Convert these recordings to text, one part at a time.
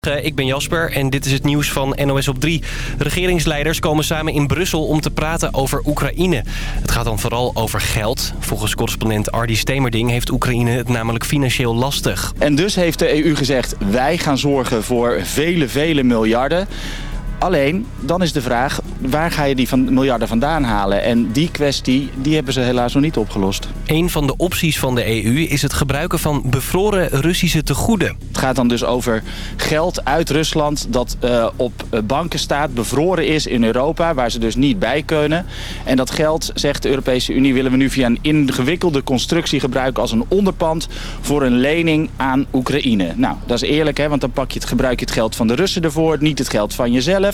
Ik ben Jasper en dit is het nieuws van NOS op 3. Regeringsleiders komen samen in Brussel om te praten over Oekraïne. Het gaat dan vooral over geld. Volgens correspondent Ardi Stemerding heeft Oekraïne het namelijk financieel lastig. En dus heeft de EU gezegd, wij gaan zorgen voor vele, vele miljarden. Alleen, dan is de vraag, waar ga je die van miljarden vandaan halen? En die kwestie, die hebben ze helaas nog niet opgelost. Een van de opties van de EU is het gebruiken van bevroren Russische tegoeden. Het gaat dan dus over geld uit Rusland dat uh, op banken staat, bevroren is in Europa, waar ze dus niet bij kunnen. En dat geld, zegt de Europese Unie, willen we nu via een ingewikkelde constructie gebruiken als een onderpand voor een lening aan Oekraïne. Nou, dat is eerlijk, hè, want dan pak je het, gebruik je het geld van de Russen ervoor, niet het geld van jezelf.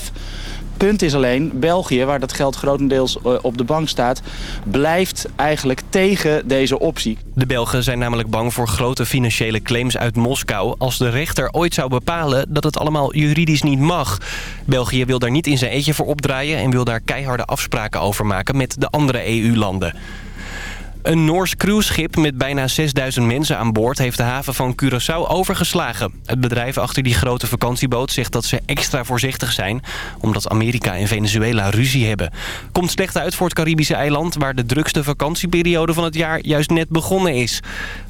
Punt is alleen, België, waar dat geld grotendeels eh, op de bank staat... blijft eigenlijk tegen deze optie. De Belgen zijn namelijk bang voor grote financiële claims uit Moskou... als de rechter ooit zou bepalen dat het allemaal juridisch niet mag. België wil daar niet in zijn eetje voor opdraaien... en wil daar keiharde afspraken over maken met de andere EU-landen. Een Noors cruiseschip met bijna 6000 mensen aan boord... heeft de haven van Curaçao overgeslagen. Het bedrijf achter die grote vakantieboot zegt dat ze extra voorzichtig zijn... omdat Amerika en Venezuela ruzie hebben. Komt slecht uit voor het Caribische eiland... waar de drukste vakantieperiode van het jaar juist net begonnen is.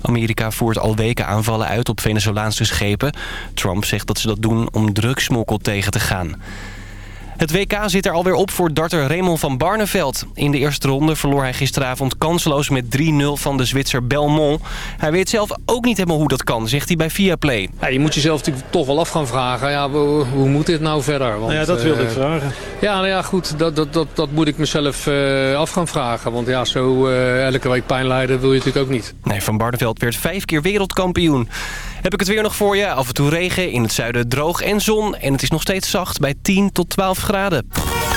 Amerika voert al weken aanvallen uit op Venezolaanse schepen. Trump zegt dat ze dat doen om drugsmokkel tegen te gaan. Het WK zit er alweer op voor darter Raymond van Barneveld. In de eerste ronde verloor hij gisteravond kansloos met 3-0 van de Zwitser Belmont. Hij weet zelf ook niet helemaal hoe dat kan, zegt hij bij Viaplay. Ja, je moet jezelf natuurlijk toch wel af gaan vragen. Ja, hoe, moet dit nou verder? Want, ja, dat wilde ik eh, vragen. Ja, nou ja, goed. Dat, dat, dat, dat moet ik mezelf uh, af gaan vragen. Want ja, zo uh, elke week pijn lijden wil je natuurlijk ook niet. Nee, Van Barneveld werd vijf keer wereldkampioen. Heb ik het weer nog voor je. Af en toe regen, in het zuiden droog en zon. En het is nog steeds zacht bij 10 tot 12 graden.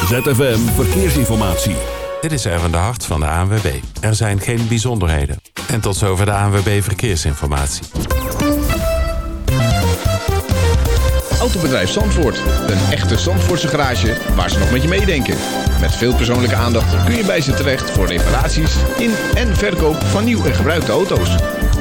ZFM Verkeersinformatie. Dit is Erwin de Hart van de ANWB. Er zijn geen bijzonderheden. En tot zover de ANWB Verkeersinformatie. Autobedrijf Zandvoort. Een echte Zandvoortse garage waar ze nog met je meedenken. Met veel persoonlijke aandacht kun je bij ze terecht voor reparaties in en verkoop van nieuw en gebruikte auto's.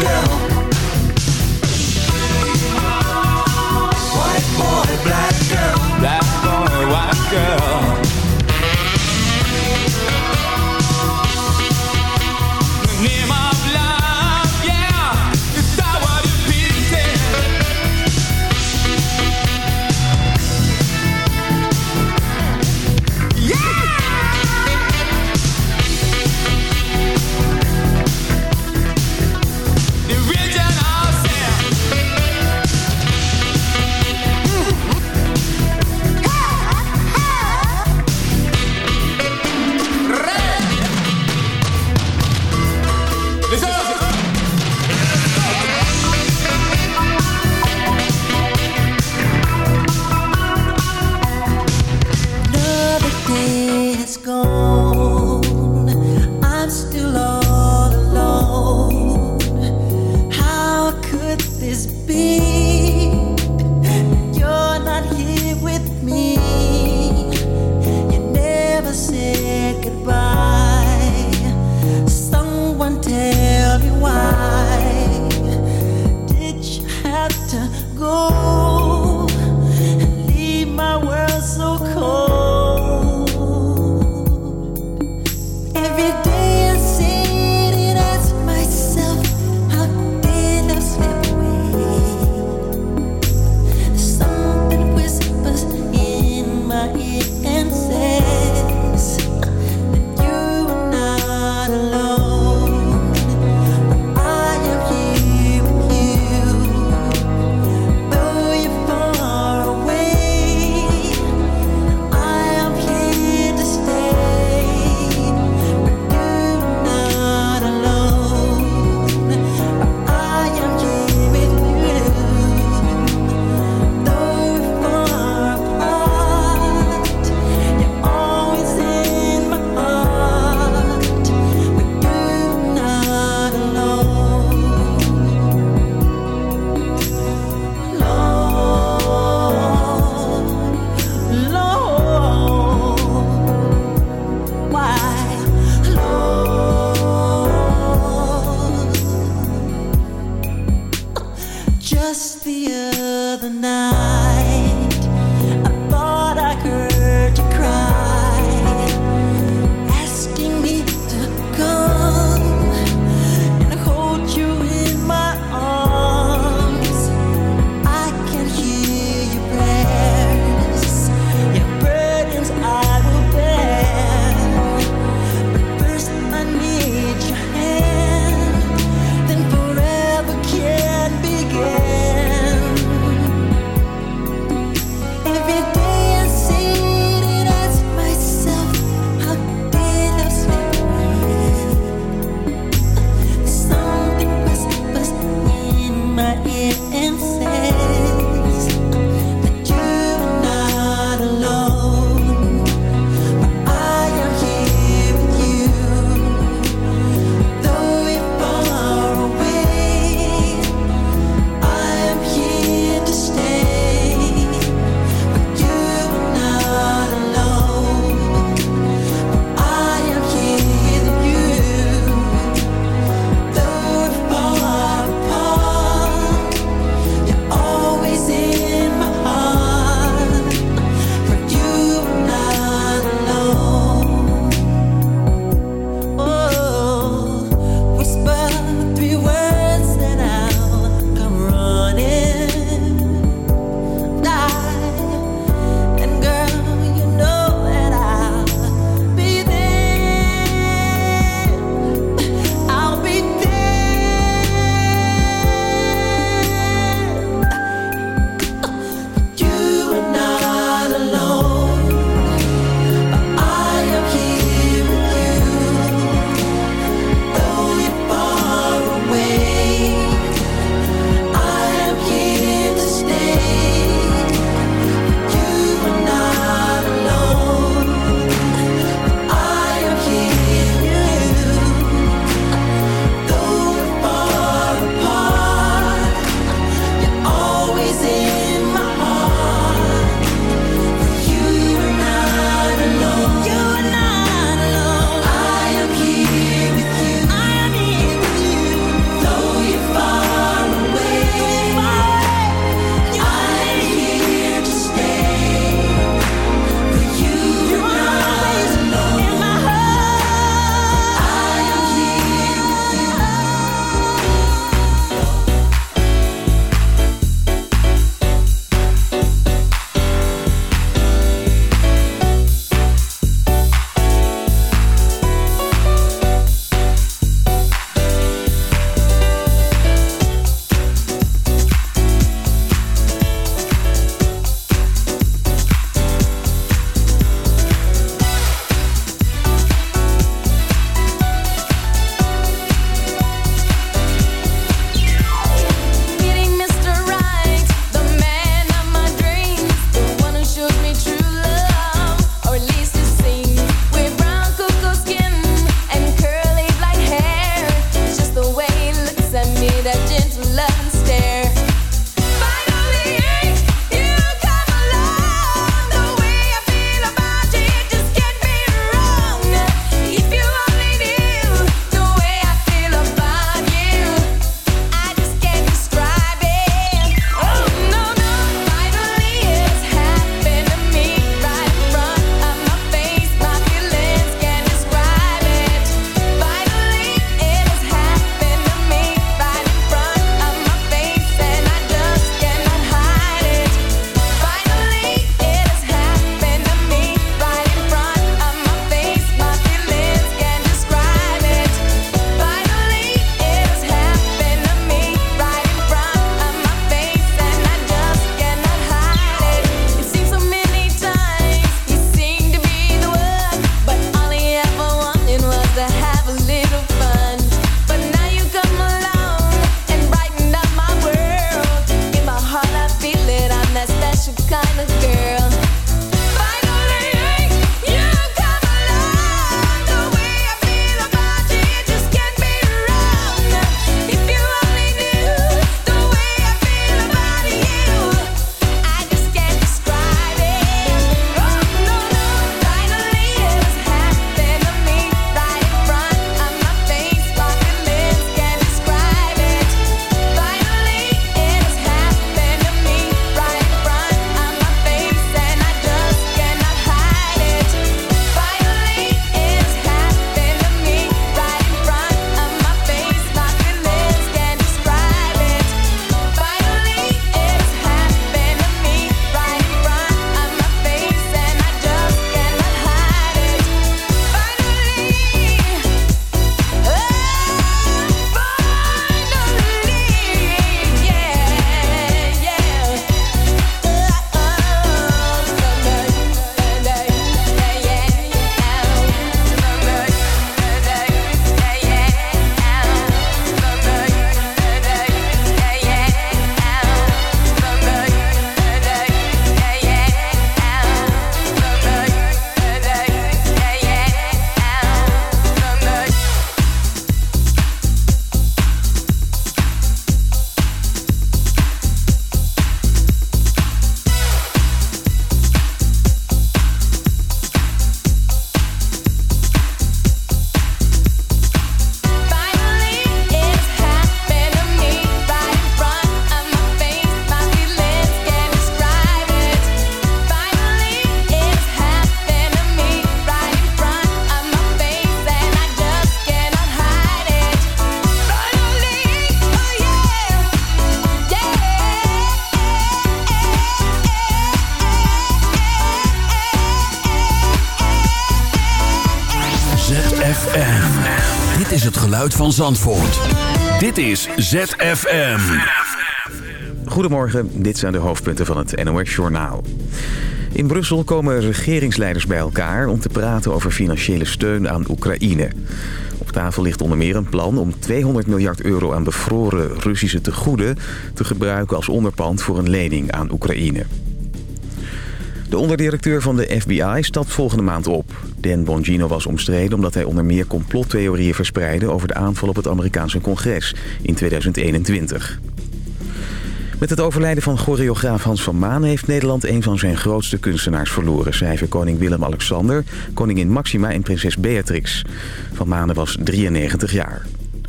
girl. White boy, black girl. Black boy, white girl. Geluid van Zandvoort. Dit is ZFM. Goedemorgen, dit zijn de hoofdpunten van het NOS-journaal. In Brussel komen regeringsleiders bij elkaar om te praten over financiële steun aan Oekraïne. Op tafel ligt onder meer een plan om 200 miljard euro aan bevroren Russische tegoeden te gebruiken als onderpand voor een lening aan Oekraïne. De onderdirecteur van de FBI stapt volgende maand op. Dan Bongino was omstreden omdat hij onder meer complottheorieën verspreidde over de aanval op het Amerikaanse congres in 2021. Met het overlijden van choreograaf Hans van Maan heeft Nederland een van zijn grootste kunstenaars verloren, schrijven koning Willem-Alexander, koningin Maxima en prinses Beatrix. Van Manen was 93 jaar.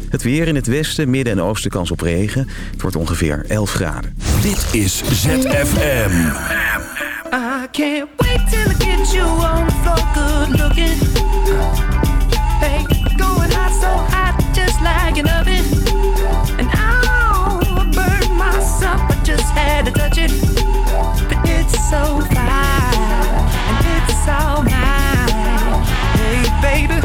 Het weer in het westen, midden en oosten kans op regen. Het wordt ongeveer 11 graden. Dit is ZFM. I can't wait till I get you on the floor, good looking. Hey, going hot, so hot, just like an oven. And I'll burn myself, I just had to touch it. But it's so fine, and it's all mine. Hey, baby,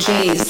Jeez.